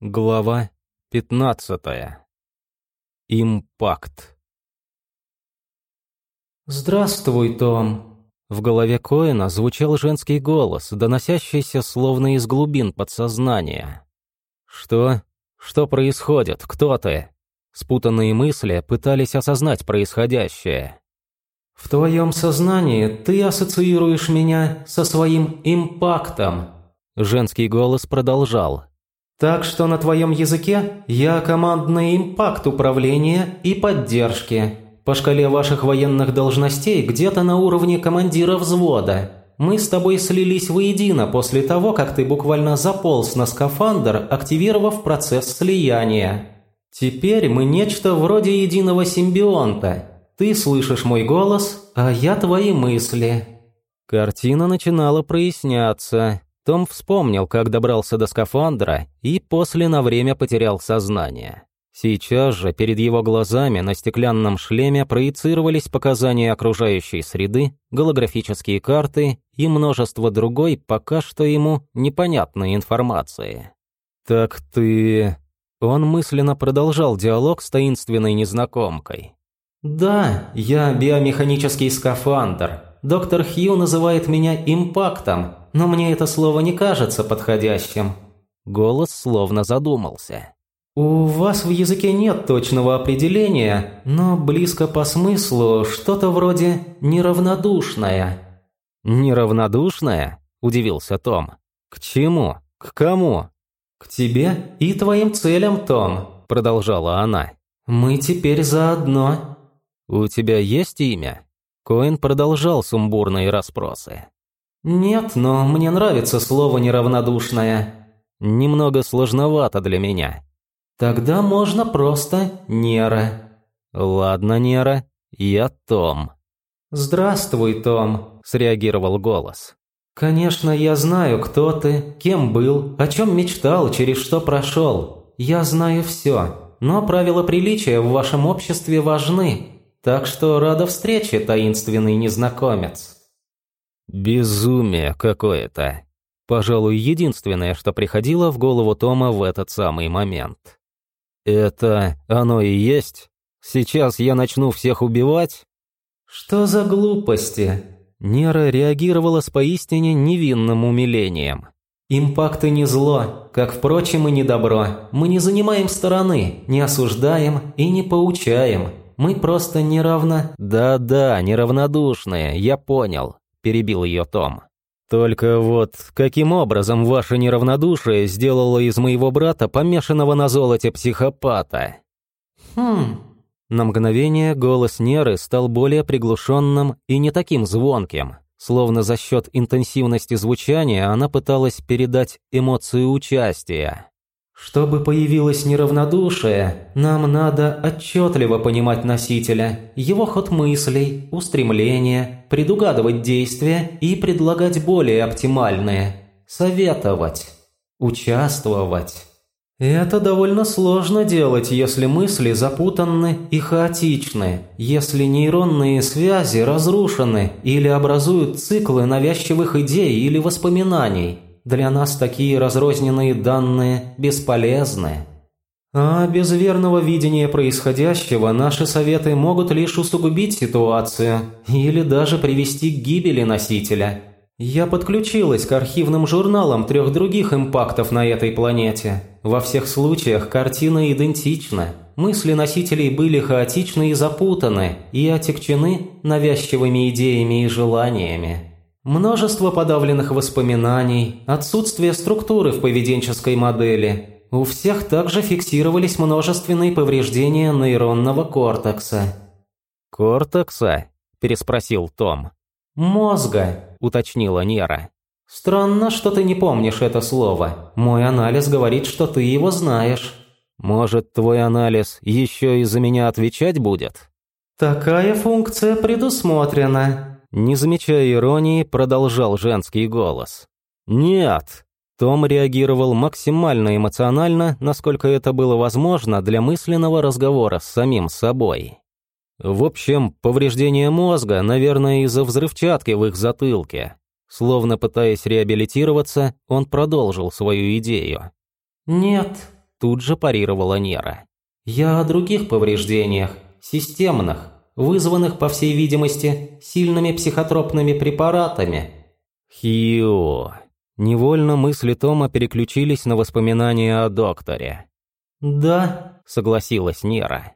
Глава 15. Импакт. «Здравствуй, Том!» В голове Коэна звучал женский голос, доносящийся словно из глубин подсознания. «Что? Что происходит? Кто ты?» Спутанные мысли пытались осознать происходящее. «В твоем сознании ты ассоциируешь меня со своим импактом», Женский голос продолжал. Так что на твоем языке я командный импакт управления и поддержки. По шкале ваших военных должностей где-то на уровне командира взвода. Мы с тобой слились воедино после того, как ты буквально заполз на скафандр, активировав процесс слияния. Теперь мы нечто вроде единого симбионта. Ты слышишь мой голос, а я твои мысли. Картина начинала проясняться. Том вспомнил, как добрался до скафандра и после на время потерял сознание. Сейчас же перед его глазами на стеклянном шлеме проецировались показания окружающей среды, голографические карты и множество другой, пока что ему непонятной информации. «Так ты...» Он мысленно продолжал диалог с таинственной незнакомкой. «Да, я биомеханический скафандр. Доктор Хью называет меня импактом, но мне это слово не кажется подходящим». Голос словно задумался. «У вас в языке нет точного определения, но близко по смыслу что-то вроде «неравнодушное». «Неравнодушное?» – удивился Том. «К чему? К кому?» «К тебе и твоим целям, Том», – продолжала она. «Мы теперь заодно». «У тебя есть имя?» Коэн продолжал сумбурные расспросы. «Нет, но мне нравится слово «неравнодушное». Немного сложновато для меня. Тогда можно просто «Нера». Ладно, Нера, я Том. «Здравствуй, Том», – среагировал голос. «Конечно, я знаю, кто ты, кем был, о чем мечтал, через что прошел. Я знаю все, но правила приличия в вашем обществе важны, так что рада встрече, таинственный незнакомец». Безумие какое-то. Пожалуй, единственное, что приходило в голову Тома в этот самый момент. Это оно и есть? Сейчас я начну всех убивать? Что за глупости? Нера реагировала с поистине невинным умилением. «Импакты не зло, как, впрочем, и не добро. Мы не занимаем стороны, не осуждаем и не поучаем. Мы просто неравно...» «Да-да, неравнодушные, я понял перебил ее Том. «Только вот каким образом ваше неравнодушие сделало из моего брата помешанного на золоте психопата?» «Хм...» На мгновение голос Неры стал более приглушенным и не таким звонким, словно за счет интенсивности звучания она пыталась передать эмоцию участия. Чтобы появилось неравнодушие, нам надо отчетливо понимать носителя, его ход мыслей, устремления, предугадывать действия и предлагать более оптимальные, советовать, участвовать. Это довольно сложно делать, если мысли запутанны и хаотичны, если нейронные связи разрушены или образуют циклы навязчивых идей или воспоминаний – для нас такие разрозненные данные бесполезны. А без верного видения происходящего наши советы могут лишь усугубить ситуацию или даже привести к гибели носителя. Я подключилась к архивным журналам трех других импактов на этой планете. Во всех случаях картина идентична. Мысли носителей были хаотичны и запутаны, и отягчены навязчивыми идеями и желаниями. Множество подавленных воспоминаний, отсутствие структуры в поведенческой модели. У всех также фиксировались множественные повреждения нейронного кортекса. «Кортекса?» – переспросил Том. «Мозга», – уточнила Нера. «Странно, что ты не помнишь это слово. Мой анализ говорит, что ты его знаешь». «Может, твой анализ еще и за меня отвечать будет?» «Такая функция предусмотрена», не замечая иронии, продолжал женский голос. «Нет!» Том реагировал максимально эмоционально, насколько это было возможно для мысленного разговора с самим собой. В общем, повреждение мозга, наверное, из-за взрывчатки в их затылке. Словно пытаясь реабилитироваться, он продолжил свою идею. «Нет, тут же парировала Нера. «Я о других повреждениях, системных, вызванных, по всей видимости, сильными психотропными препаратами». «Хью...» Невольно мысли Тома переключились на воспоминания о докторе. «Да», — согласилась Нера.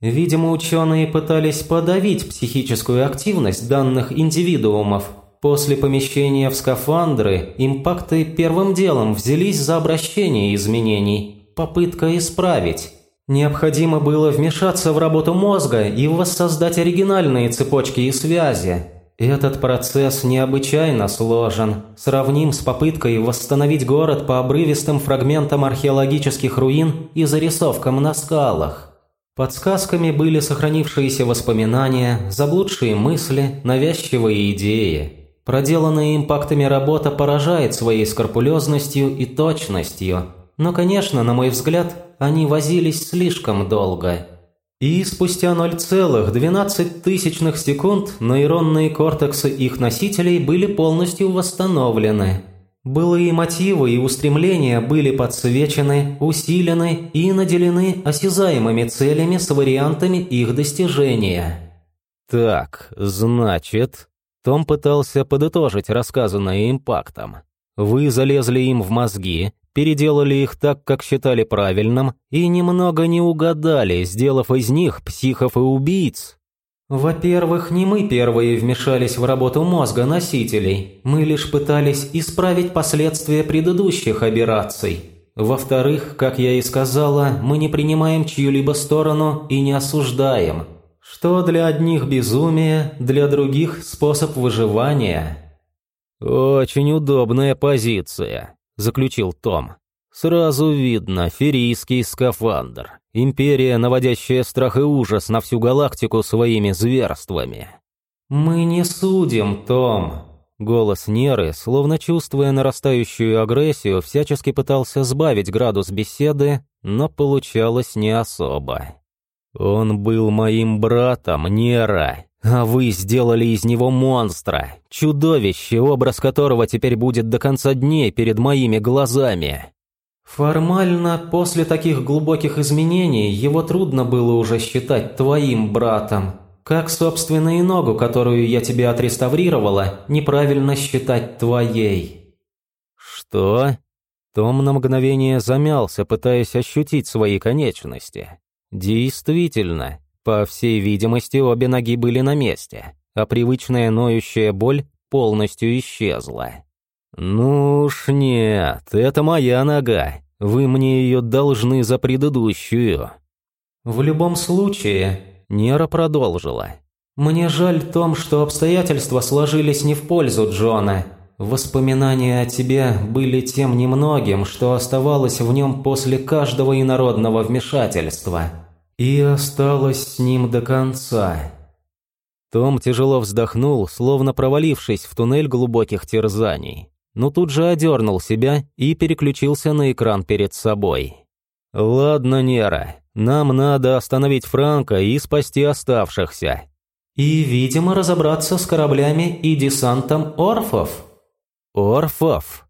«Видимо, ученые пытались подавить психическую активность данных индивидуумов. После помещения в скафандры импакты первым делом взялись за обращение изменений, попытка исправить. Необходимо было вмешаться в работу мозга и воссоздать оригинальные цепочки и связи, этот процесс необычайно сложен, сравним с попыткой восстановить город по обрывистым фрагментам археологических руин и зарисовкам на скалах. Подсказками были сохранившиеся воспоминания, заблудшие мысли, навязчивые идеи. Проделанная импактами работа поражает своей скрупулезностью и точностью, но, конечно, на мой взгляд, они возились слишком долго – и спустя 0,12 секунд нейронные кортексы их носителей были полностью восстановлены. Былые мотивы и устремления были подсвечены, усилены и наделены осязаемыми целями с вариантами их достижения. «Так, значит...» Том пытался подытожить рассказанное импактом. «Вы залезли им в мозги, переделали их так, как считали правильным, и немного не угадали, сделав из них психов и убийц. Во-первых, не мы первые вмешались в работу мозга носителей, мы лишь пытались исправить последствия предыдущих операций. Во-вторых, как я и сказала, мы не принимаем чью-либо сторону и не осуждаем. Что для одних безумие, для других способ выживания. Очень удобная позиция заключил Том. «Сразу видно, ферийский скафандр. Империя, наводящая страх и ужас на всю галактику своими зверствами». «Мы не судим, Том». Голос Неры, словно чувствуя нарастающую агрессию, всячески пытался сбавить градус беседы, но получалось не особо. «Он был моим братом, Нера, а вы сделали из него монстра, чудовище, образ которого теперь будет до конца дней перед моими глазами. Формально, после таких глубоких изменений, его трудно было уже считать твоим братом. Как, собственно, и ногу, которую я тебе отреставрировала, неправильно считать твоей. Что? Том на мгновение замялся, пытаясь ощутить свои конечности. Действительно, по всей видимости, обе ноги были на месте, а привычная ноющая боль полностью исчезла. «Ну уж нет, это моя нога. Вы мне ее должны за предыдущую». «В любом случае», – Нера продолжила. «Мне жаль том, что обстоятельства сложились не в пользу Джона. Воспоминания о тебе были тем немногим, что оставалось в нем после каждого инородного вмешательства и осталась с ним до конца. Том тяжело вздохнул, словно провалившись в туннель глубоких терзаний, но тут же одернул себя и переключился на экран перед собой. «Ладно, Нера, нам надо остановить Франка и спасти оставшихся». «И, видимо, разобраться с кораблями и десантом Орфов». «Орфов?»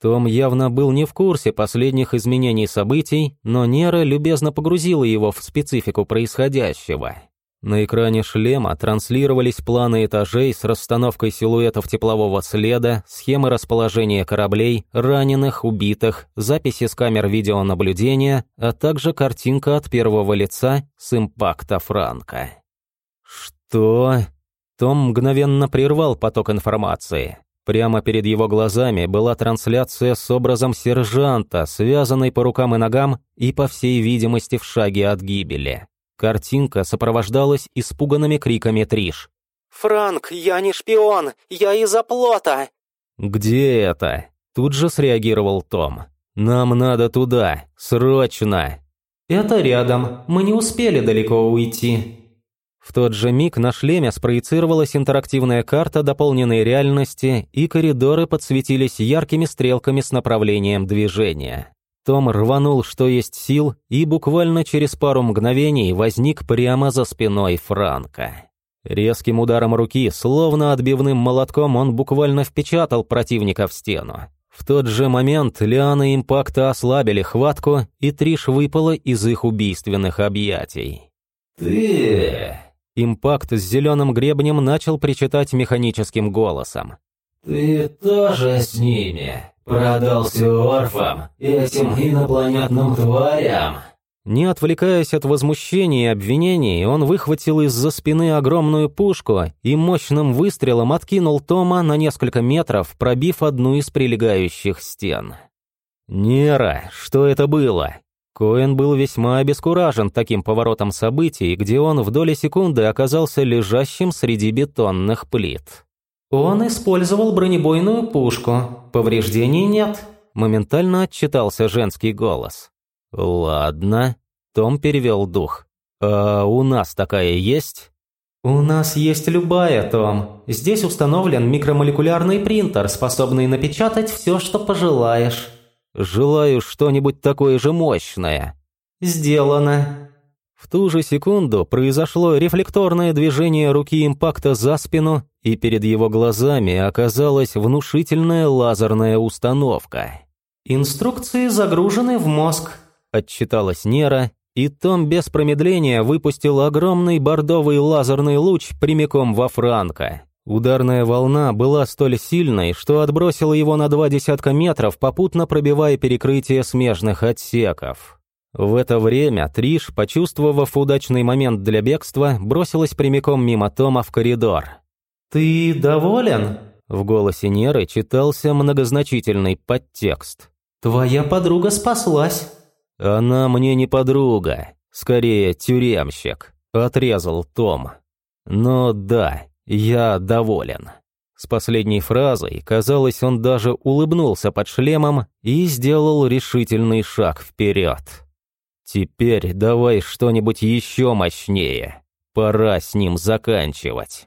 Том явно был не в курсе последних изменений событий, но Нера любезно погрузила его в специфику происходящего. На экране шлема транслировались планы этажей с расстановкой силуэтов теплового следа, схемы расположения кораблей, раненых, убитых, записи с камер видеонаблюдения, а также картинка от первого лица с импакта Франка. «Что?» Том мгновенно прервал поток информации. Прямо перед его глазами была трансляция с образом сержанта, связанной по рукам и ногам и, по всей видимости, в шаге от гибели. Картинка сопровождалась испуганными криками Триш. «Франк, я не шпион! Я из оплота!» «Где это?» Тут же среагировал Том. «Нам надо туда! Срочно!» «Это рядом. Мы не успели далеко уйти», в тот же миг на шлеме спроецировалась интерактивная карта дополненной реальности, и коридоры подсветились яркими стрелками с направлением движения. Том рванул, что есть сил, и буквально через пару мгновений возник прямо за спиной Франка. Резким ударом руки, словно отбивным молотком, он буквально впечатал противника в стену. В тот же момент лианы импакта ослабили хватку, и Триш выпала из их убийственных объятий. «Ты...» Импакт с зеленым гребнем начал причитать механическим голосом. «Ты тоже с ними? Продался орфам, этим инопланетным тварям?» Не отвлекаясь от возмущений и обвинений, он выхватил из-за спины огромную пушку и мощным выстрелом откинул Тома на несколько метров, пробив одну из прилегающих стен. «Нера, что это было?» Коэн был весьма обескуражен таким поворотом событий, где он в доли секунды оказался лежащим среди бетонных плит. «Он использовал бронебойную пушку. Повреждений нет», — моментально отчитался женский голос. «Ладно», — Том перевел дух. «А у нас такая есть?» «У нас есть любая, Том. Здесь установлен микромолекулярный принтер, способный напечатать все, что пожелаешь». «Желаю что-нибудь такое же мощное». «Сделано». В ту же секунду произошло рефлекторное движение руки импакта за спину, и перед его глазами оказалась внушительная лазерная установка. «Инструкции загружены в мозг», — отчиталась Нера, и Том без промедления выпустил огромный бордовый лазерный луч прямиком во Франка. Ударная волна была столь сильной, что отбросила его на два десятка метров, попутно пробивая перекрытие смежных отсеков. В это время Триш, почувствовав удачный момент для бегства, бросилась прямиком мимо Тома в коридор. «Ты доволен?» В голосе Неры читался многозначительный подтекст. «Твоя подруга спаслась». «Она мне не подруга, скорее тюремщик», — отрезал Том. «Но да, я доволен». С последней фразой, казалось, он даже улыбнулся под шлемом и сделал решительный шаг вперед. «Теперь давай что-нибудь еще мощнее. Пора с ним заканчивать».